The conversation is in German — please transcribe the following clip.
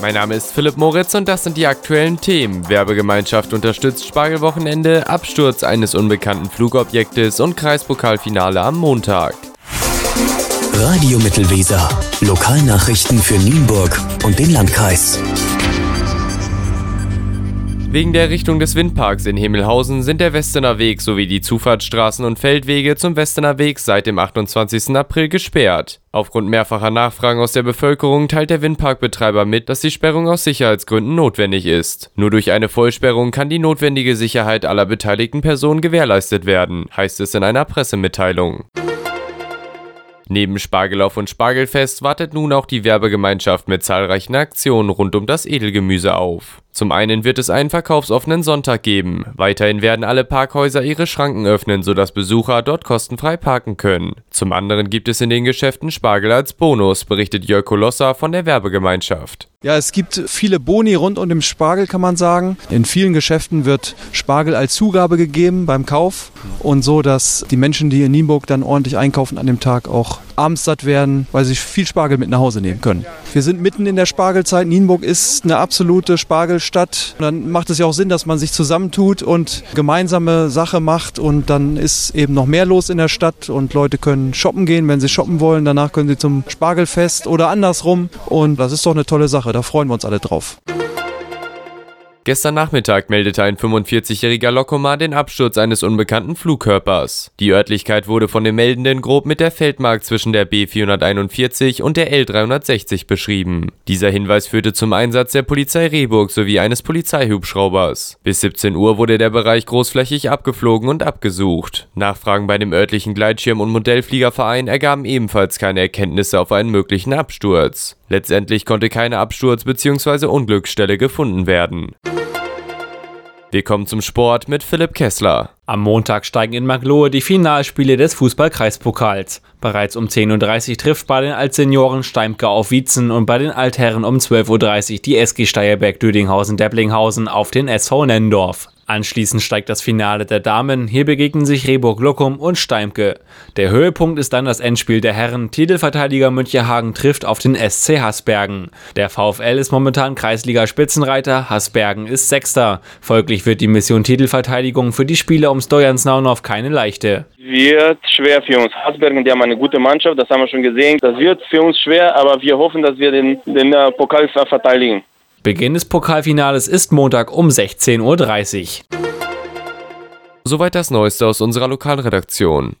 Mein Name ist Philipp Moritz und das sind die aktuellen Themen. Werbegemeinschaft unterstützt Spargelwochenende, Absturz eines unbekannten Flugobjektes und Kreispokalfinale am Montag. Radio Mittelweser. Lokalnachrichten für Nienburg und den Landkreis. Wegen der Richtung des Windparks in Himmelhausen sind der Westener Weg sowie die Zufahrtsstraßen und Feldwege zum Westener Weg seit dem 28. April gesperrt. Aufgrund mehrfacher Nachfragen aus der Bevölkerung teilt der Windparkbetreiber mit, dass die Sperrung aus Sicherheitsgründen notwendig ist. Nur durch eine Vollsperrung kann die notwendige Sicherheit aller beteiligten Personen gewährleistet werden, heißt es in einer Pressemitteilung. Neben Spargelauf und Spargelfest wartet nun auch die Werbegemeinschaft mit zahlreichen Aktionen rund um das Edelgemüse auf. Zum einen wird es einen verkaufsoffenen Sonntag geben, weiterhin werden alle Parkhäuser ihre Schranken öffnen, sodass Besucher dort kostenfrei parken können. Zum anderen gibt es in den Geschäften Spargel als Bonus, berichtet Jörg Kolossa von der Werbegemeinschaft. Ja, es gibt viele Boni rund um den Spargel, kann man sagen. In vielen Geschäften wird Spargel als Zugabe gegeben beim Kauf und so, dass die Menschen, die in Nienburg dann ordentlich einkaufen, an dem Tag auch abends satt werden, weil sie viel Spargel mit nach Hause nehmen können. Wir sind mitten in der Spargelzeit. Nienburg ist eine absolute Spargelstadt. Und dann macht es ja auch Sinn, dass man sich zusammentut und gemeinsame Sache macht. Und dann ist eben noch mehr los in der Stadt und Leute können shoppen gehen, wenn sie shoppen wollen. Danach können sie zum Spargelfest oder andersrum. Und das ist doch eine tolle Sache. Da freuen wir uns alle drauf. Gestern Nachmittag meldete ein 45-jähriger Lokomar den Absturz eines unbekannten Flugkörpers. Die Örtlichkeit wurde von den Meldenden grob mit der Feldmark zwischen der B441 und der L360 beschrieben. Dieser Hinweis führte zum Einsatz der Polizei Rehburg sowie eines Polizeihubschraubers. Bis 17 Uhr wurde der Bereich großflächig abgeflogen und abgesucht. Nachfragen bei dem örtlichen Gleitschirm- und Modellfliegerverein ergaben ebenfalls keine Erkenntnisse auf einen möglichen Absturz. Letztendlich konnte keine Absturz- bzw. Unglücksstelle gefunden werden. Willkommen zum Sport mit Philipp Kessler. Am Montag steigen in Maglohe die Finalspiele des Fußballkreispokals. Bereits um 10.30 Uhr trifft bei den Altsenioren Steimke auf Wietzen und bei den Altherren um 12.30 Uhr die SG Steierberg Dödinghausen-Depplinghausen auf den SV Nendorf. Anschließend steigt das Finale der Damen. Hier begegnen sich Rehburg Lokum und Steimke. Der Höhepunkt ist dann das Endspiel der Herren. Titelverteidiger Münchehagen trifft auf den SC Hasbergen. Der VfL ist momentan Kreisliga-Spitzenreiter, Hasbergen ist Sechster. Folglich wird die Mission Titelverteidigung für die Spieler um Stojans Stojansnaunov keine leichte. Wird schwer für uns. Hasbergen, die haben eine gute Mannschaft, das haben wir schon gesehen. Das wird für uns schwer, aber wir hoffen, dass wir den, den äh, Pokal verteidigen. Beginn des Pokalfinales ist Montag um 16.30 Uhr. Soweit das Neueste aus unserer Lokalredaktion.